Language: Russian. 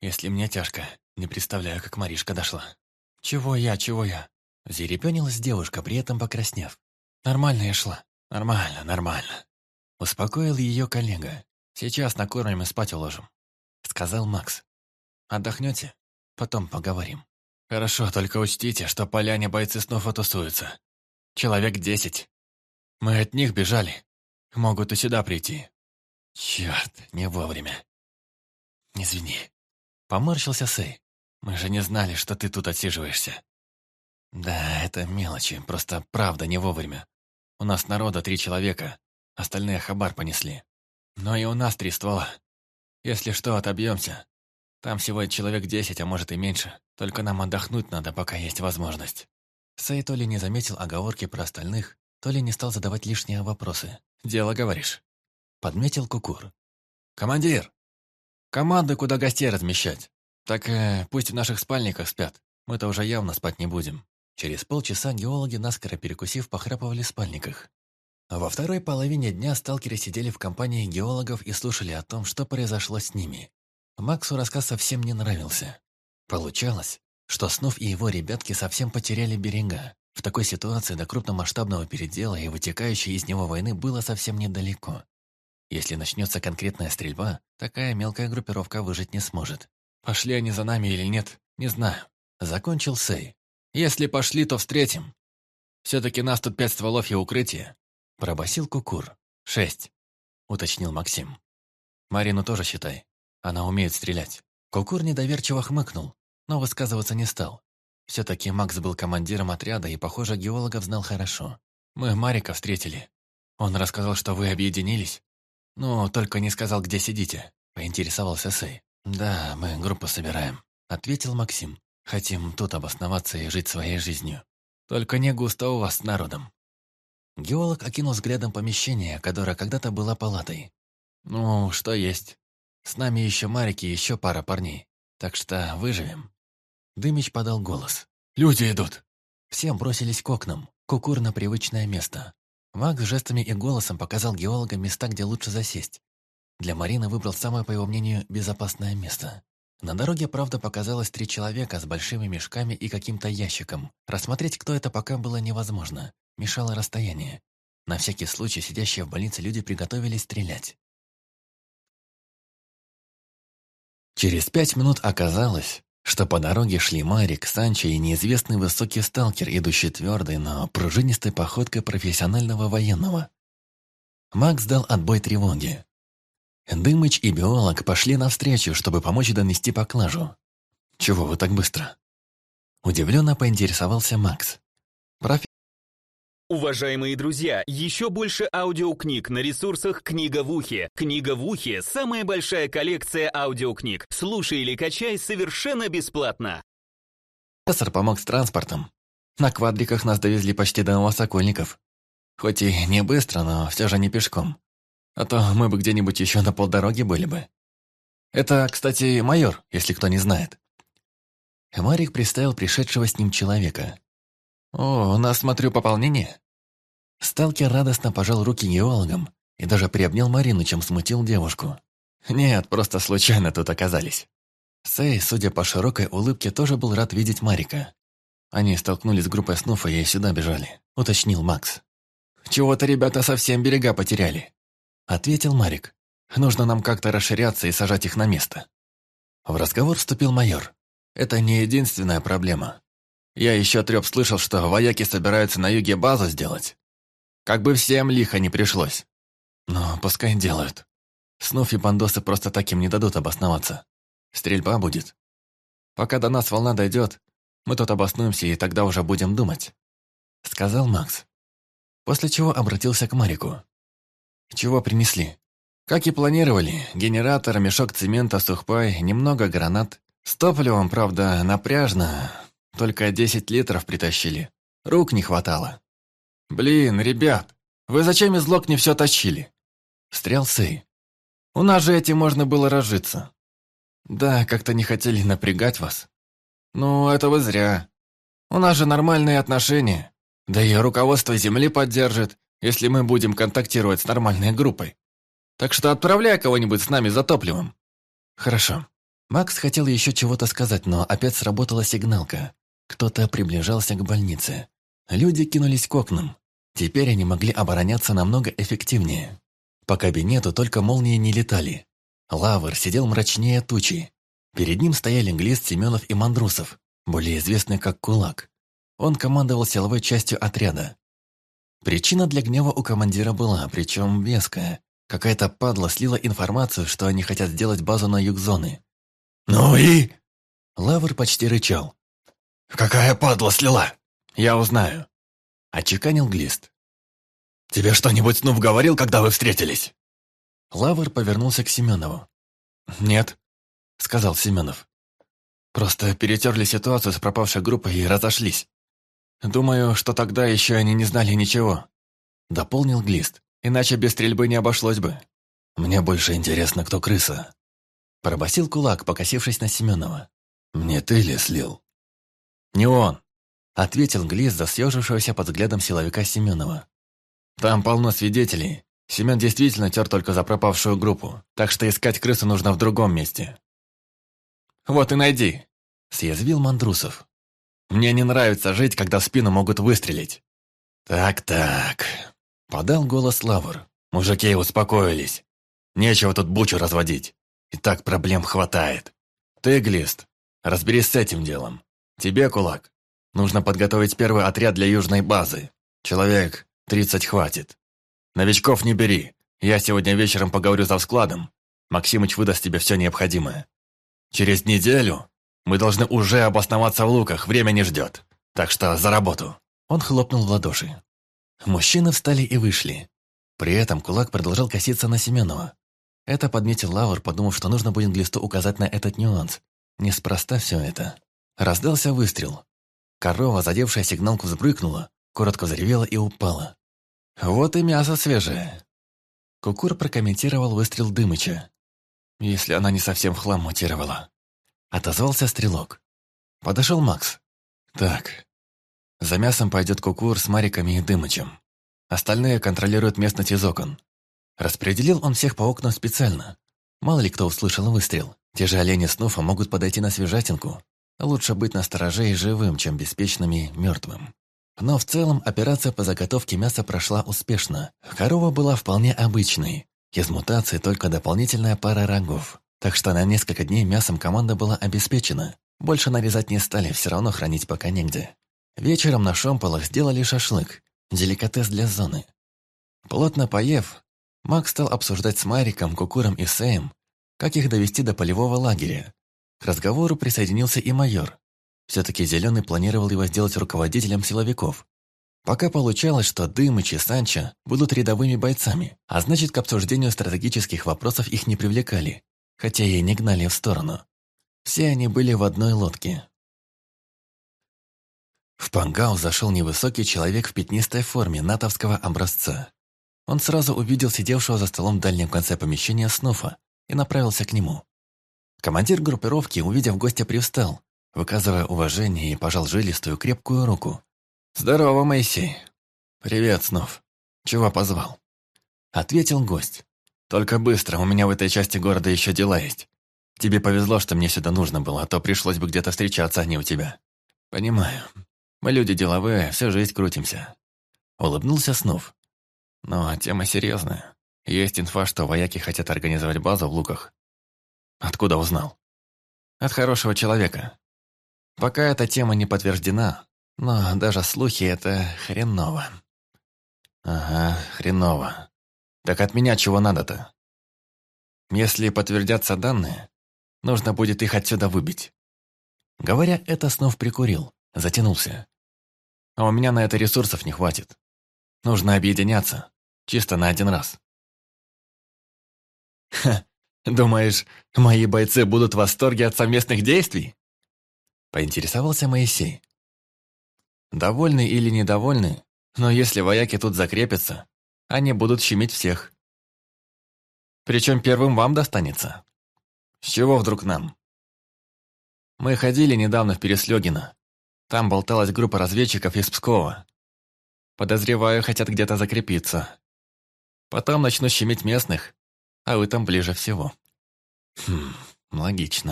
Если мне тяжко, не представляю, как Маришка дошла. Чего я, чего я? Зерепенилась девушка, при этом покраснев. Нормально я шла. Нормально, нормально. Успокоил ее коллега. Сейчас накормим и спать уложим. Сказал Макс. Отдохнете? Потом поговорим. Хорошо, только учтите, что поляне бойцы снова тусуются. Человек десять. Мы от них бежали. Могут и сюда прийти. Черт, не вовремя. Извини. Поморщился Сэй. Мы же не знали, что ты тут отсиживаешься. Да, это мелочи, просто правда не вовремя. У нас народа три человека, остальные хабар понесли. Но и у нас три ствола. Если что, отобьемся. Там всего человек десять, а может и меньше. Только нам отдохнуть надо, пока есть возможность. Сэй то ли не заметил оговорки про остальных, то ли не стал задавать лишние вопросы. «Дело, говоришь?» Подметил Кукур. «Командир! Команды, куда гостей размещать. Так э, пусть в наших спальниках спят. Мы-то уже явно спать не будем». Через полчаса геологи, наскоро перекусив, похрапывали в спальниках. Во второй половине дня сталкеры сидели в компании геологов и слушали о том, что произошло с ними. Максу рассказ совсем не нравился. Получалось, что Снув и его ребятки совсем потеряли берега. В такой ситуации до крупномасштабного передела и вытекающей из него войны было совсем недалеко. Если начнется конкретная стрельба, такая мелкая группировка выжить не сможет. Пошли они за нами или нет, не знаю. Закончил Сей. Если пошли, то встретим. Все-таки нас тут пять стволов и укрытие. Пробасил Кукур. Шесть, уточнил Максим. Марину тоже считай. Она умеет стрелять. Кукур недоверчиво хмыкнул, но высказываться не стал. Все-таки Макс был командиром отряда и, похоже, геологов знал хорошо. Мы Марика встретили. Он рассказал, что вы объединились. Но только не сказал, где сидите. Поинтересовался Сэй. «Да, мы группу собираем», — ответил Максим. «Хотим тут обосноваться и жить своей жизнью. Только не густо у вас с народом». Геолог окинул взглядом помещение, которое когда-то было палатой. «Ну, что есть. С нами еще Марики и еще пара парней. Так что выживем». Дымич подал голос. «Люди идут!» Всем бросились к окнам, кукур на привычное место. Макс жестами и голосом показал геологам места, где лучше засесть. Для Марины выбрал самое, по его мнению, безопасное место. На дороге, правда, показалось три человека с большими мешками и каким-то ящиком. Рассмотреть, кто это, пока было невозможно. Мешало расстояние. На всякий случай сидящие в больнице люди приготовились стрелять. Через пять минут оказалось, что по дороге шли Марик, Санчо и неизвестный высокий сталкер, идущий твердой, но пружинистой походкой профессионального военного. Макс дал отбой тревоги. Дымыч и биолог пошли навстречу, чтобы помочь донести поклажу. «Чего вы так быстро?» Удивленно поинтересовался Макс. Уважаемые друзья, еще больше аудиокниг на ресурсах «Книга в ухе». «Книга в ухе» — самая большая коллекция аудиокниг. Слушай или качай совершенно бесплатно. Профессор помог с транспортом. На квадриках нас довезли почти до Новосокольников. Хоть и не быстро, но все же не пешком. А то мы бы где-нибудь еще на полдороги были бы. Это, кстати, майор, если кто не знает. Марик представил пришедшего с ним человека. «О, у нас, смотрю, пополнение». Сталкер радостно пожал руки геологам и даже приобнял Марину, чем смутил девушку. «Нет, просто случайно тут оказались». Сэй, судя по широкой улыбке, тоже был рад видеть Марика. Они столкнулись с группой Снуфа и сюда бежали, уточнил Макс. «Чего-то ребята совсем берега потеряли», — ответил Марик. «Нужно нам как-то расширяться и сажать их на место». В разговор вступил майор. «Это не единственная проблема. Я еще треп слышал, что вояки собираются на юге базу сделать. Как бы всем лихо не пришлось. Но пускай делают. Снуф и бандосы просто так им не дадут обосноваться. Стрельба будет. Пока до нас волна дойдет, мы тут обоснуемся и тогда уже будем думать. Сказал Макс. После чего обратился к Марику. Чего принесли? Как и планировали, генератор, мешок цемента, сухпай, немного гранат. С топливом, правда, напряжно, только десять литров притащили. Рук не хватало. «Блин, ребят, вы зачем из лок не все тащили?» Встрял Сэй. «У нас же этим можно было разжиться». «Да, как-то не хотели напрягать вас». «Ну, это вы зря. У нас же нормальные отношения. Да и руководство Земли поддержит, если мы будем контактировать с нормальной группой. Так что отправляй кого-нибудь с нами за топливом». «Хорошо», Макс хотел еще чего-то сказать, но опять сработала сигналка. Кто-то приближался к больнице. Люди кинулись к окнам. Теперь они могли обороняться намного эффективнее. По кабинету только молнии не летали. Лавр сидел мрачнее тучи. Перед ним стояли Глист, Семенов и Мандрусов, более известный как Кулак. Он командовал силовой частью отряда. Причина для гнева у командира была, причем веская. Какая-то падла слила информацию, что они хотят сделать базу на юг зоны. «Ну и?» Лавр почти рычал. «Какая падла слила?» «Я узнаю», — очеканил Глист. «Тебе что-нибудь Снув говорил, когда вы встретились?» Лавр повернулся к Семенову. «Нет», — сказал Семенов. «Просто перетерли ситуацию с пропавшей группой и разошлись. Думаю, что тогда еще они не знали ничего», — дополнил Глист. «Иначе без стрельбы не обошлось бы». «Мне больше интересно, кто крыса», — пробасил кулак, покосившись на Семенова. «Мне ты ли слил?» «Не он», — ответил Глист за съежившегося под взглядом силовика Семенова. «Там полно свидетелей. Семен действительно тер только за пропавшую группу, так что искать крысу нужно в другом месте». «Вот и найди», — съязвил Мандрусов. «Мне не нравится жить, когда в спину могут выстрелить». «Так-так», — подал голос Лавр. «Мужики успокоились. Нечего тут бучу разводить. И так проблем хватает. Ты, Глист, разберись с этим делом. Тебе, Кулак, нужно подготовить первый отряд для южной базы. Человек тридцать хватит. Новичков не бери. Я сегодня вечером поговорю за складом. Максимыч выдаст тебе все необходимое. Через неделю мы должны уже обосноваться в луках, время не ждет. Так что за работу». Он хлопнул в ладоши. Мужчины встали и вышли. При этом кулак продолжал коситься на Семенова. Это подметил Лавр, подумав, что нужно будет Глисту указать на этот нюанс. Неспроста все это. Раздался выстрел. Корова, задевшая сигналку, взбрыкнула, коротко заревела и упала. «Вот и мясо свежее». Кукур прокомментировал выстрел Дымыча. «Если она не совсем в хлам мутировала». Отозвался стрелок. Подошел Макс. «Так, за мясом пойдет Кукур с Мариками и Дымычем. Остальные контролируют местность из окон. Распределил он всех по окнам специально. Мало ли кто услышал выстрел. Те же олени Снуфа могут подойти на свежатинку. Лучше быть настороже и живым, чем беспечным и мертвым. Но в целом операция по заготовке мяса прошла успешно. Корова была вполне обычной. Из мутации только дополнительная пара рогов. Так что на несколько дней мясом команда была обеспечена. Больше нарезать не стали, все равно хранить пока негде. Вечером на шомполах сделали шашлык. Деликатес для зоны. Плотно поев, Макс стал обсуждать с Мариком, Кукуром и Сэем, как их довести до полевого лагеря. К разговору присоединился и майор. Все-таки Зеленый планировал его сделать руководителем силовиков. Пока получалось, что Дымыч и Санчо будут рядовыми бойцами, а значит, к обсуждению стратегических вопросов их не привлекали, хотя и не гнали в сторону. Все они были в одной лодке. В Пангау зашел невысокий человек в пятнистой форме натовского образца. Он сразу увидел сидевшего за столом в дальнем конце помещения Снуфа и направился к нему. Командир группировки, увидев гостя, привстал, выказывая уважение и пожал жилистую крепкую руку. «Здорово, Моисей!» «Привет, Снов. Чего позвал?» Ответил гость. «Только быстро, у меня в этой части города еще дела есть. Тебе повезло, что мне сюда нужно было, а то пришлось бы где-то встречаться, а не у тебя». «Понимаю. Мы люди деловые, всю жизнь крутимся». Улыбнулся Снов. «Но тема серьезная. Есть инфа, что вояки хотят организовать базу в Луках. Откуда узнал? От хорошего человека. Пока эта тема не подтверждена, но даже слухи — это хреново. Ага, хреново. Так от меня чего надо-то? Если подтвердятся данные, нужно будет их отсюда выбить. Говоря это, снова прикурил, затянулся. А у меня на это ресурсов не хватит. Нужно объединяться, чисто на один раз. Ха, Думаешь, мои бойцы будут в восторге от совместных действий?» Поинтересовался Моисей. «Довольны или недовольны, но если вояки тут закрепятся, они будут щемить всех. Причем первым вам достанется. С чего вдруг нам? Мы ходили недавно в Переслёгино. Там болталась группа разведчиков из Пскова. Подозреваю, хотят где-то закрепиться. Потом начну щемить местных, а вы там ближе всего. Хм, логично.